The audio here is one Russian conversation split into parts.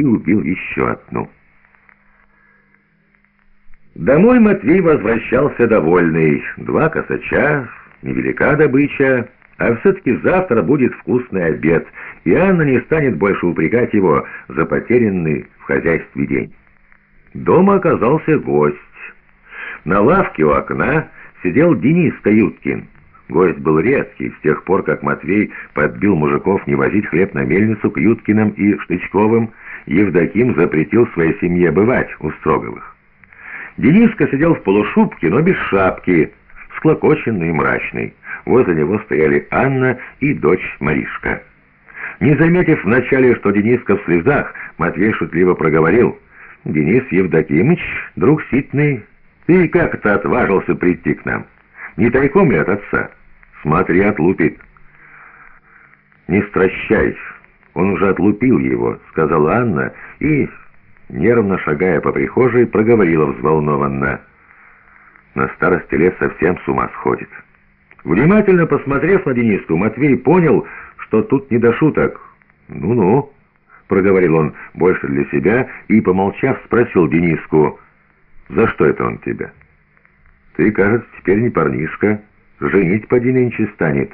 и убил еще одну. Домой Матвей возвращался довольный. Два косача, невелика добыча, а все-таки завтра будет вкусный обед, и Анна не станет больше упрекать его за потерянный в хозяйстве день. Дома оказался гость. На лавке у окна сидел Денис Каюткин. Гость был редкий, с тех пор, как Матвей подбил мужиков не возить хлеб на мельницу к Юткиным и Штычковым, Евдоким запретил своей семье бывать у Строговых. Дениска сидел в полушубке, но без шапки, склокоченный и мрачный. Возле него стояли Анна и дочь Маришка. Не заметив вначале, что Дениска в слезах, Матвей шутливо проговорил. «Денис Евдокимыч, друг ситный, ты как это отважился прийти к нам? Не тайком ли от отца? Смотри, отлупит». «Не стращай, он уже отлупил его», — сказала Анна, и нервно шагая по прихожей, проговорила взволнованно. На старости лет совсем с ума сходит. Внимательно посмотрев на Дениску, Матвей понял, что тут не до шуток. «Ну-ну», — проговорил он больше для себя и, помолчав, спросил Дениску, «За что это он тебя?» «Ты, кажется, теперь не парнишка, женить поди нынче станет».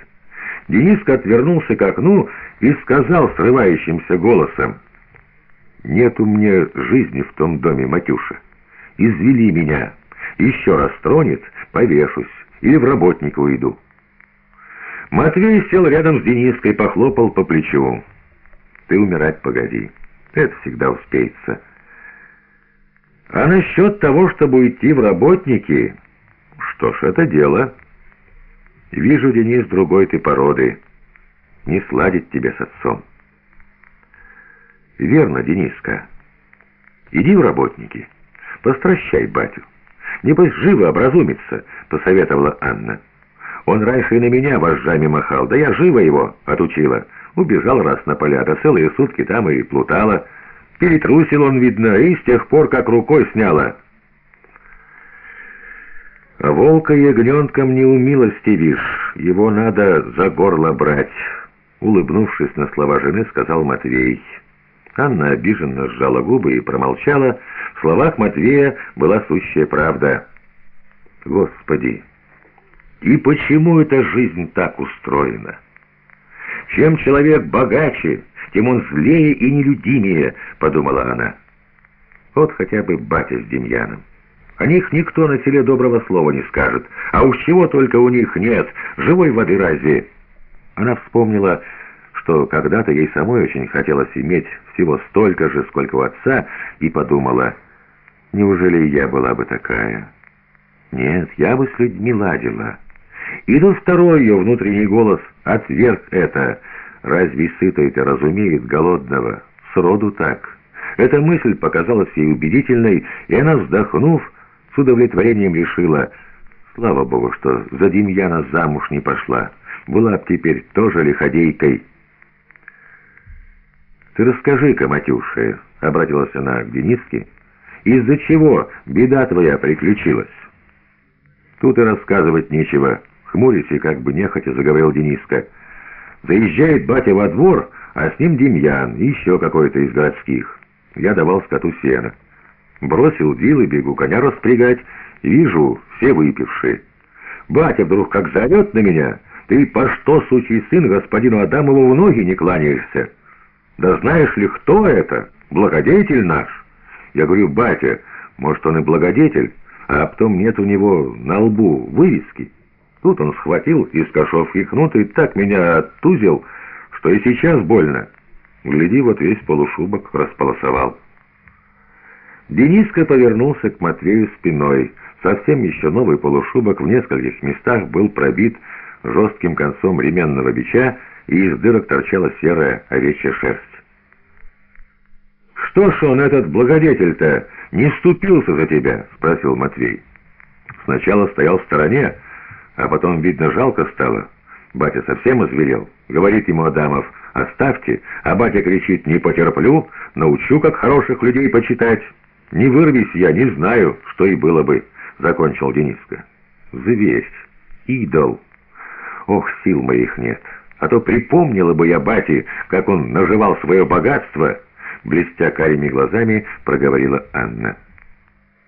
Дениска отвернулся к окну и сказал срывающимся голосом, Нету мне жизни в том доме, Матюша. Извели меня. Еще раз тронет, повешусь или в работника уйду. Матвей сел рядом с Дениской, похлопал по плечу. Ты умирать погоди. Это всегда успеется. А насчет того, чтобы уйти в работники... Что ж, это дело. Вижу, Денис, другой ты породы. Не сладить тебе с отцом. «Верно, Дениска. Иди в работники. Постращай батю. Небось, живо образумится», — посоветовала Анна. «Он раньше и на меня вожжами махал, да я живо его отучила. Убежал раз на поля, да целые сутки там и плутала. Перетрусил он, видно, и с тех пор как рукой сняла». «А волка ягненком не умилостивишь, его надо за горло брать», — улыбнувшись на слова жены, сказал Матвей. Анна обиженно сжала губы и промолчала. В словах Матвея была сущая правда. «Господи! И почему эта жизнь так устроена? Чем человек богаче, тем он злее и нелюдимее», — подумала она. «Вот хотя бы батя с Демьяном. О них никто на селе доброго слова не скажет. А уж чего только у них нет, живой воды разве?» Она вспомнила что когда-то ей самой очень хотелось иметь всего столько же, сколько у отца, и подумала, неужели я была бы такая? Нет, я бы с людьми ладила. И тут второй ее внутренний голос отверг это. Разве сытый-то разумеет голодного? Сроду так. Эта мысль показалась ей убедительной, и она, вздохнув, с удовлетворением решила, слава богу, что за Демьяна замуж не пошла. Была б теперь тоже лиходейкой. «Ты расскажи-ка, Матюша», — обратилась она к Дениске, «из-за чего беда твоя приключилась?» «Тут и рассказывать нечего», — хмурясь и как бы нехотя заговорил Дениска. «Заезжает батя во двор, а с ним Демьян и еще какой-то из городских. Я давал скоту сена. Бросил вил и бегу коня распрягать, вижу, все выпившие. Батя вдруг как зовет на меня, ты по что, сучий сын, господину Адамову в ноги не кланяешься?» «Да знаешь ли, кто это? Благодетель наш?» Я говорю, «Батя, может, он и благодетель, а потом нет у него на лбу вывески». Тут он схватил из кошовки кнут и так меня оттузил, что и сейчас больно. Гляди, вот весь полушубок располосовал. Дениска повернулся к Матвею спиной. Совсем еще новый полушубок в нескольких местах был пробит жестким концом ременного бича, и из дырок торчала серая овечья шерсть. «Что ж он, этот благодетель-то, не вступился за тебя?» — спросил Матвей. Сначала стоял в стороне, а потом, видно, жалко стало. Батя совсем озверел. Говорит ему Адамов, «Оставьте», а батя кричит, «Не потерплю, научу, как хороших людей почитать». «Не вырвись я, не знаю, что и было бы», — закончил Дениска. «Зверь, идол. Ох, сил моих нет». А то припомнила бы я бате, как он наживал свое богатство. блестя карими глазами, проговорила Анна.